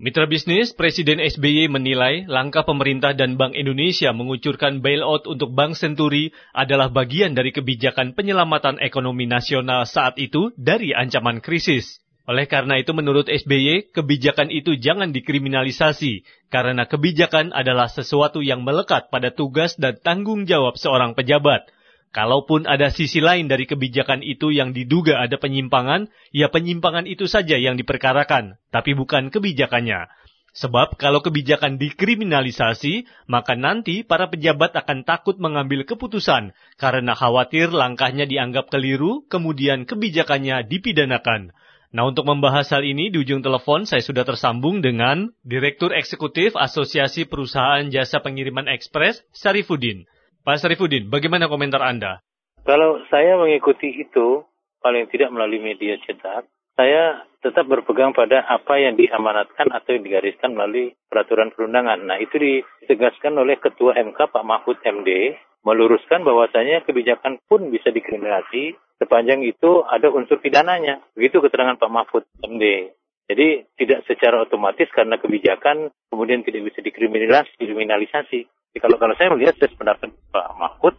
Mitra bisnis, Presiden SBY menilai langkah pemerintah dan Bank Indonesia mengucurkan bailout untuk Bank Senturi adalah bagian dari kebijakan penyelamatan ekonomi nasional saat itu dari ancaman krisis. Oleh karena itu menurut SBY, kebijakan itu jangan dikriminalisasi, karena kebijakan adalah sesuatu yang melekat pada tugas dan tanggung jawab seorang pejabat – Kalaupun ada sisi lain dari kebijakan itu yang diduga ada penyimpangan, ya penyimpangan itu saja yang diperkarakan, tapi bukan kebijakannya. Sebab kalau kebijakan dikriminalisasi, maka nanti para pejabat akan takut mengambil keputusan karena khawatir langkahnya dianggap keliru, kemudian kebijakannya dipidanakan. Nah untuk membahas hal ini di ujung telepon saya sudah tersambung dengan Direktur Eksekutif Asosiasi Perusahaan Jasa Pengiriman Ekspres, Sarifudin. Pak Sarifudin, bagaimana komentar Anda? Kalau saya mengikuti itu, paling tidak melalui media cetak, saya tetap berpegang pada apa yang diamanatkan atau yang digariskan melalui peraturan perundangan. Nah, itu ditegaskan oleh Ketua MK Pak Mahfud MD, meluruskan bahwasanya kebijakan pun bisa dikriminalisasi sepanjang itu ada unsur pidananya. Begitu keterangan Pak Mahfud MD. Jadi tidak secara otomatis karena kebijakan kemudian tidak bisa dikriminalisasi. Jadi kalau kalau saya melihat saya pendapat Pak Mahfud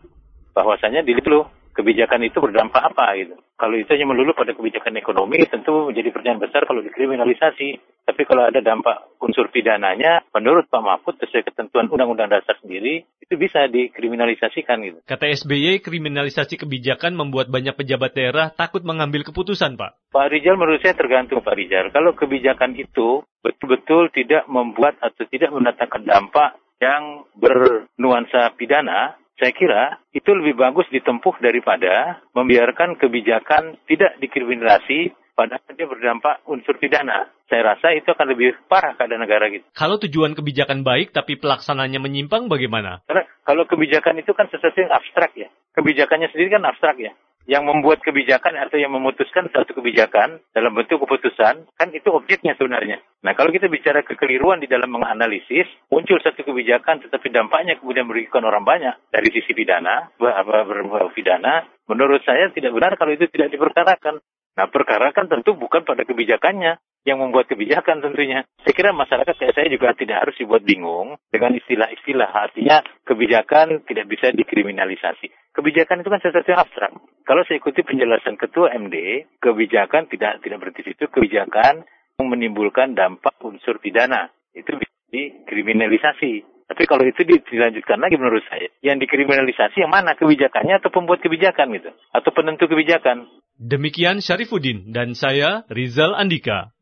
bahwasanya dilihat dulu kebijakan itu berdampak apa gitu. Kalau itu hanya melulu pada kebijakan ekonomi tentu menjadi pertanyaan besar kalau dikriminalisasi. Tapi kalau ada dampak unsur pidananya, menurut Pak Mahfud sesuai ketentuan Undang-Undang Dasar sendiri itu bisa dikriminalisasikan gitu. Kata SBY, kriminalisasi kebijakan membuat banyak pejabat daerah takut mengambil keputusan, Pak. Pak Rijal menurut saya tergantung Pak Rijal. Kalau kebijakan itu betul-betul tidak membuat atau tidak mendatangkan dampak yang bernuansa pidana, saya kira itu lebih bagus ditempuh daripada membiarkan kebijakan tidak dikriminalisasi padahal dia berdampak unsur pidana. Saya rasa itu akan lebih parah keadaan negara gitu. Kalau tujuan kebijakan baik tapi pelaksananya menyimpang bagaimana? Karena kalau kebijakan itu kan sesuatu yang abstrak ya. Kebijakannya sendiri kan abstrak ya yang membuat kebijakan atau yang memutuskan satu kebijakan dalam bentuk keputusan, kan itu objeknya sebenarnya. Nah, kalau kita bicara kekeliruan di dalam menganalisis, muncul satu kebijakan tetapi dampaknya kemudian merugikan orang banyak dari sisi pidana, berbau pidana, menurut saya tidak benar kalau itu tidak diperkarakan. Nah, perkarakan tentu bukan pada kebijakannya, yang membuat kebijakan tentunya. Saya kira masyarakat kayak saya juga tidak harus dibuat bingung dengan istilah-istilah. Artinya kebijakan tidak bisa dikriminalisasi. Kebijakan itu kan sesuatu yang abstrak. Kalau saya ikuti penjelasan Ketua MD, kebijakan tidak tidak berarti itu kebijakan yang menimbulkan dampak unsur pidana. Itu bisa dikriminalisasi. Tapi kalau itu dilanjutkan lagi menurut saya, yang dikriminalisasi yang mana kebijakannya atau pembuat kebijakan gitu, atau penentu kebijakan. Demikian Syarifuddin dan saya Rizal Andika.